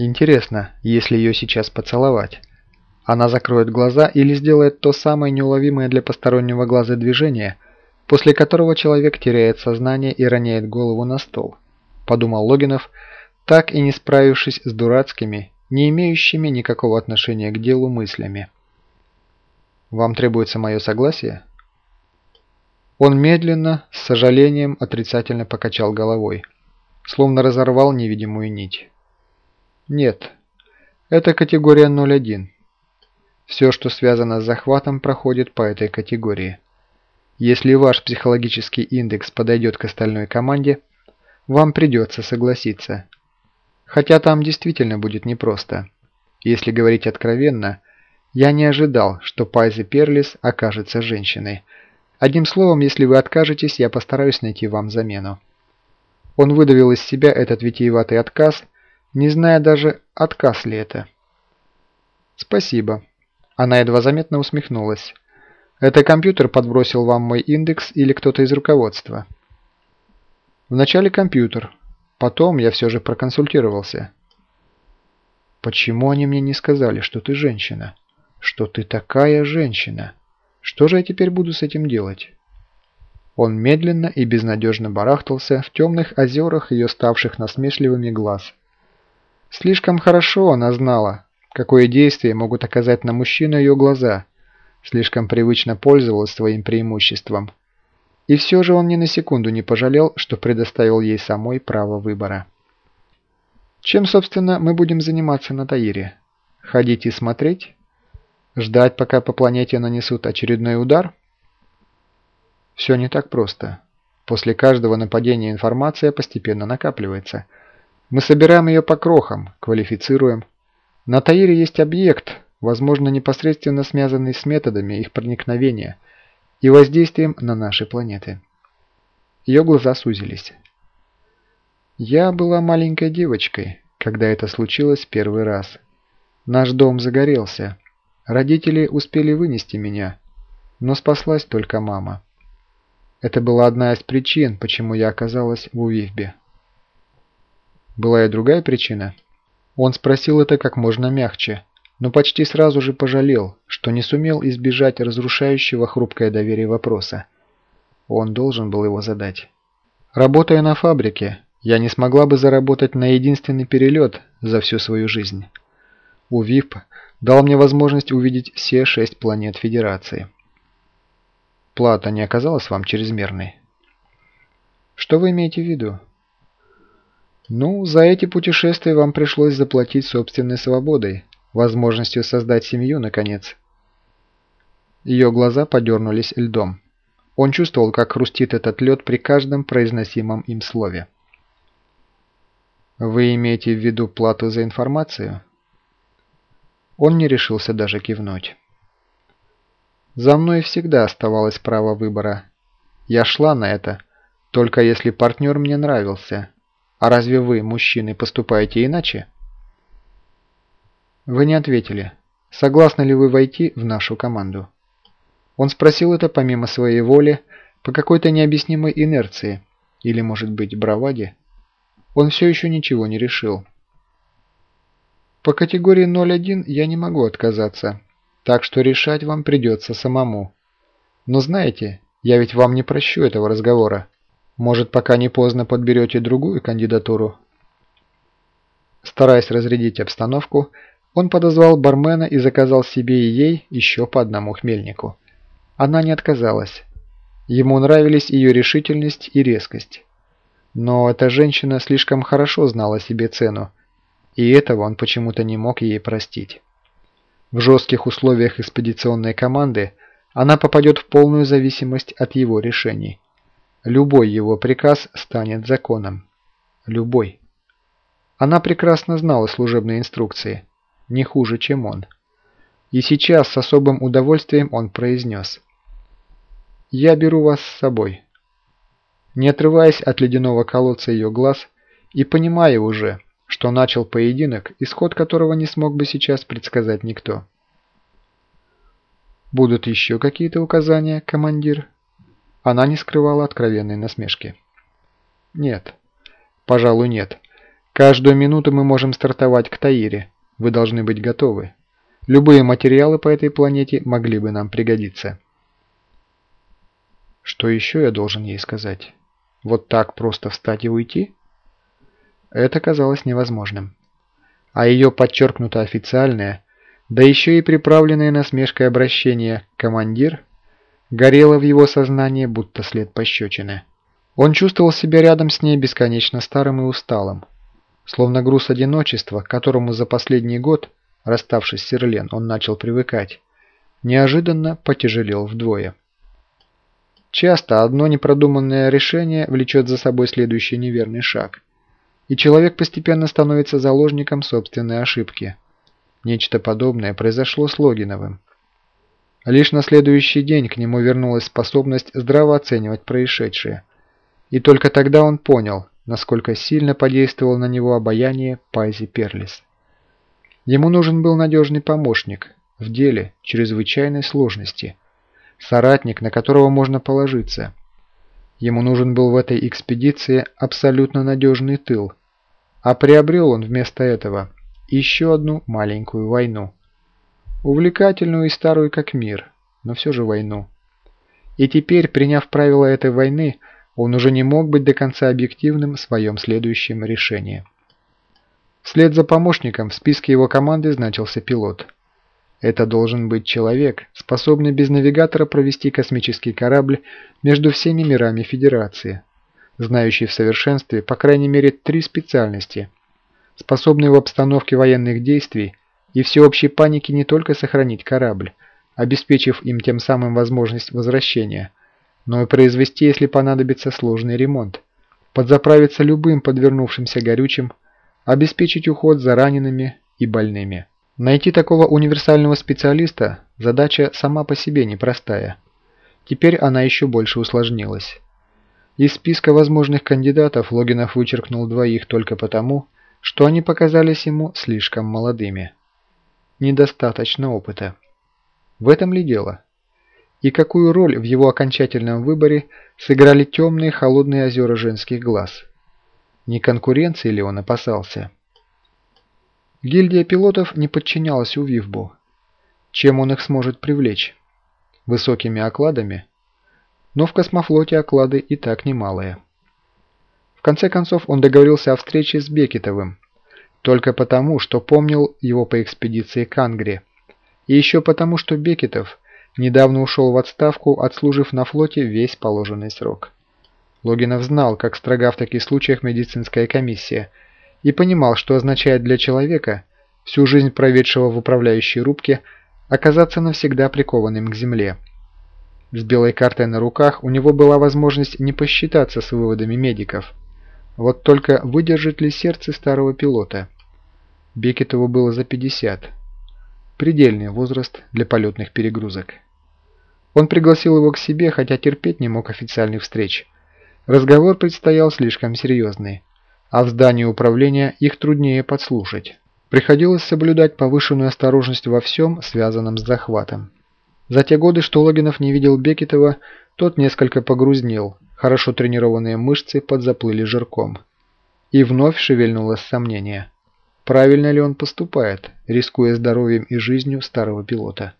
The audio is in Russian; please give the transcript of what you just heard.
Интересно, если ее сейчас поцеловать, она закроет глаза или сделает то самое неуловимое для постороннего глаза движение, после которого человек теряет сознание и роняет голову на стол, подумал Логинов, так и не справившись с дурацкими, не имеющими никакого отношения к делу мыслями. «Вам требуется мое согласие?» Он медленно, с сожалением, отрицательно покачал головой, словно разорвал невидимую нить. «Нет, это категория 01. Все, что связано с захватом, проходит по этой категории. Если ваш психологический индекс подойдет к остальной команде, вам придется согласиться. Хотя там действительно будет непросто. Если говорить откровенно, я не ожидал, что Пайзи Перлис окажется женщиной. Одним словом, если вы откажетесь, я постараюсь найти вам замену. Он выдавил из себя этот витиеватый отказ, не зная даже, отказ ли это. «Спасибо». Она едва заметно усмехнулась. «Это компьютер подбросил вам мой индекс или кто-то из руководства?» «Вначале компьютер, Потом я все же проконсультировался. Почему они мне не сказали, что ты женщина? Что ты такая женщина? Что же я теперь буду с этим делать? Он медленно и безнадежно барахтался в темных озерах ее ставших насмешливыми глаз. Слишком хорошо она знала, какое действие могут оказать на мужчину ее глаза, слишком привычно пользовалась своим преимуществом. И все же он ни на секунду не пожалел, что предоставил ей самой право выбора. Чем, собственно, мы будем заниматься на Таире? Ходить и смотреть? Ждать, пока по планете нанесут очередной удар? Все не так просто. После каждого нападения информация постепенно накапливается. Мы собираем ее по крохам, квалифицируем. На Таире есть объект, возможно, непосредственно связанный с методами их проникновения – и воздействием на наши планеты. Ее глаза сузились. Я была маленькой девочкой, когда это случилось первый раз. Наш дом загорелся. Родители успели вынести меня, но спаслась только мама. Это была одна из причин, почему я оказалась в Увивбе. Была и другая причина. Он спросил это как можно мягче, но почти сразу же пожалел, что не сумел избежать разрушающего хрупкое доверие вопроса. Он должен был его задать. Работая на фабрике, я не смогла бы заработать на единственный перелет за всю свою жизнь. УВИП дал мне возможность увидеть все шесть планет Федерации. Плата не оказалась вам чрезмерной? Что вы имеете в виду? Ну, за эти путешествия вам пришлось заплатить собственной свободой, возможностью создать семью, наконец. Ее глаза подернулись льдом. Он чувствовал, как хрустит этот лед при каждом произносимом им слове. «Вы имеете в виду плату за информацию?» Он не решился даже кивнуть. «За мной всегда оставалось право выбора. Я шла на это, только если партнер мне нравился. А разве вы, мужчины, поступаете иначе?» Вы не ответили. Согласны ли вы войти в нашу команду? Он спросил это помимо своей воли, по какой-то необъяснимой инерции, или, может быть, браваде. Он все еще ничего не решил. По категории 0.1 я не могу отказаться, так что решать вам придется самому. Но знаете, я ведь вам не прощу этого разговора. Может, пока не поздно подберете другую кандидатуру? Стараясь разрядить обстановку, он подозвал бармена и заказал себе и ей еще по одному хмельнику. Она не отказалась. Ему нравились ее решительность и резкость. Но эта женщина слишком хорошо знала себе цену, и этого он почему-то не мог ей простить. В жестких условиях экспедиционной команды она попадет в полную зависимость от его решений. Любой его приказ станет законом. Любой. Она прекрасно знала служебные инструкции не хуже, чем он. И сейчас с особым удовольствием он произнес. «Я беру вас с собой». Не отрываясь от ледяного колодца ее глаз и понимая уже, что начал поединок, исход которого не смог бы сейчас предсказать никто. «Будут еще какие-то указания, командир?» Она не скрывала откровенной насмешки. «Нет, пожалуй, нет. Каждую минуту мы можем стартовать к Таире. Вы должны быть готовы. Любые материалы по этой планете могли бы нам пригодиться. Что еще я должен ей сказать? Вот так просто встать и уйти? Это казалось невозможным. А ее подчеркнуто официальное, да еще и приправленное насмешкой обращение «командир» горело в его сознании, будто след пощечины. Он чувствовал себя рядом с ней бесконечно старым и усталым, словно груз одиночества, к которому за последний год, расставшись с Серлен, он начал привыкать, неожиданно потяжелел вдвое. Часто одно непродуманное решение влечет за собой следующий неверный шаг, и человек постепенно становится заложником собственной ошибки. Нечто подобное произошло с Логиновым. Лишь на следующий день к нему вернулась способность здраво оценивать происшедшее. И только тогда он понял, насколько сильно подействовало на него обаяние Пайзи Перлис. Ему нужен был надежный помощник в деле чрезвычайной сложности – соратник, на которого можно положиться. Ему нужен был в этой экспедиции абсолютно надежный тыл, а приобрел он вместо этого еще одну маленькую войну. Увлекательную и старую как мир, но все же войну. И теперь, приняв правила этой войны, он уже не мог быть до конца объективным в своем следующем решении. Вслед за помощником в списке его команды значился пилот – это должен быть человек, способный без навигатора провести космический корабль между всеми мирами Федерации, знающий в совершенстве по крайней мере три специальности, способный в обстановке военных действий и всеобщей паники не только сохранить корабль, обеспечив им тем самым возможность возвращения, но и произвести, если понадобится, сложный ремонт, подзаправиться любым подвернувшимся горючим, обеспечить уход за ранеными и больными. Найти такого универсального специалиста – задача сама по себе непростая. Теперь она еще больше усложнилась. Из списка возможных кандидатов Логинов вычеркнул двоих только потому, что они показались ему слишком молодыми. Недостаточно опыта. В этом ли дело? И какую роль в его окончательном выборе сыграли темные холодные озера женских глаз? Не конкуренции ли он опасался? Гильдия пилотов не подчинялась Увивбу. Чем он их сможет привлечь? Высокими окладами? Но в космофлоте оклады и так немалые. В конце концов он договорился о встрече с Бекетовым, только потому, что помнил его по экспедиции к Ангре, и еще потому, что Бекетов недавно ушел в отставку, отслужив на флоте весь положенный срок. Логинов знал, как строга в таких случаях медицинская комиссия – и понимал, что означает для человека, всю жизнь проведшего в управляющей рубке, оказаться навсегда прикованным к земле. С белой картой на руках у него была возможность не посчитаться с выводами медиков. Вот только выдержит ли сердце старого пилота? Бекетову было за 50. Предельный возраст для полетных перегрузок. Он пригласил его к себе, хотя терпеть не мог официальных встреч. Разговор предстоял слишком серьезный а в здании управления их труднее подслушать. Приходилось соблюдать повышенную осторожность во всем, связанном с захватом. За те годы, что Логинов не видел Бекетова, тот несколько погрузнел, хорошо тренированные мышцы подзаплыли жирком. И вновь шевельнулось сомнение. Правильно ли он поступает, рискуя здоровьем и жизнью старого пилота?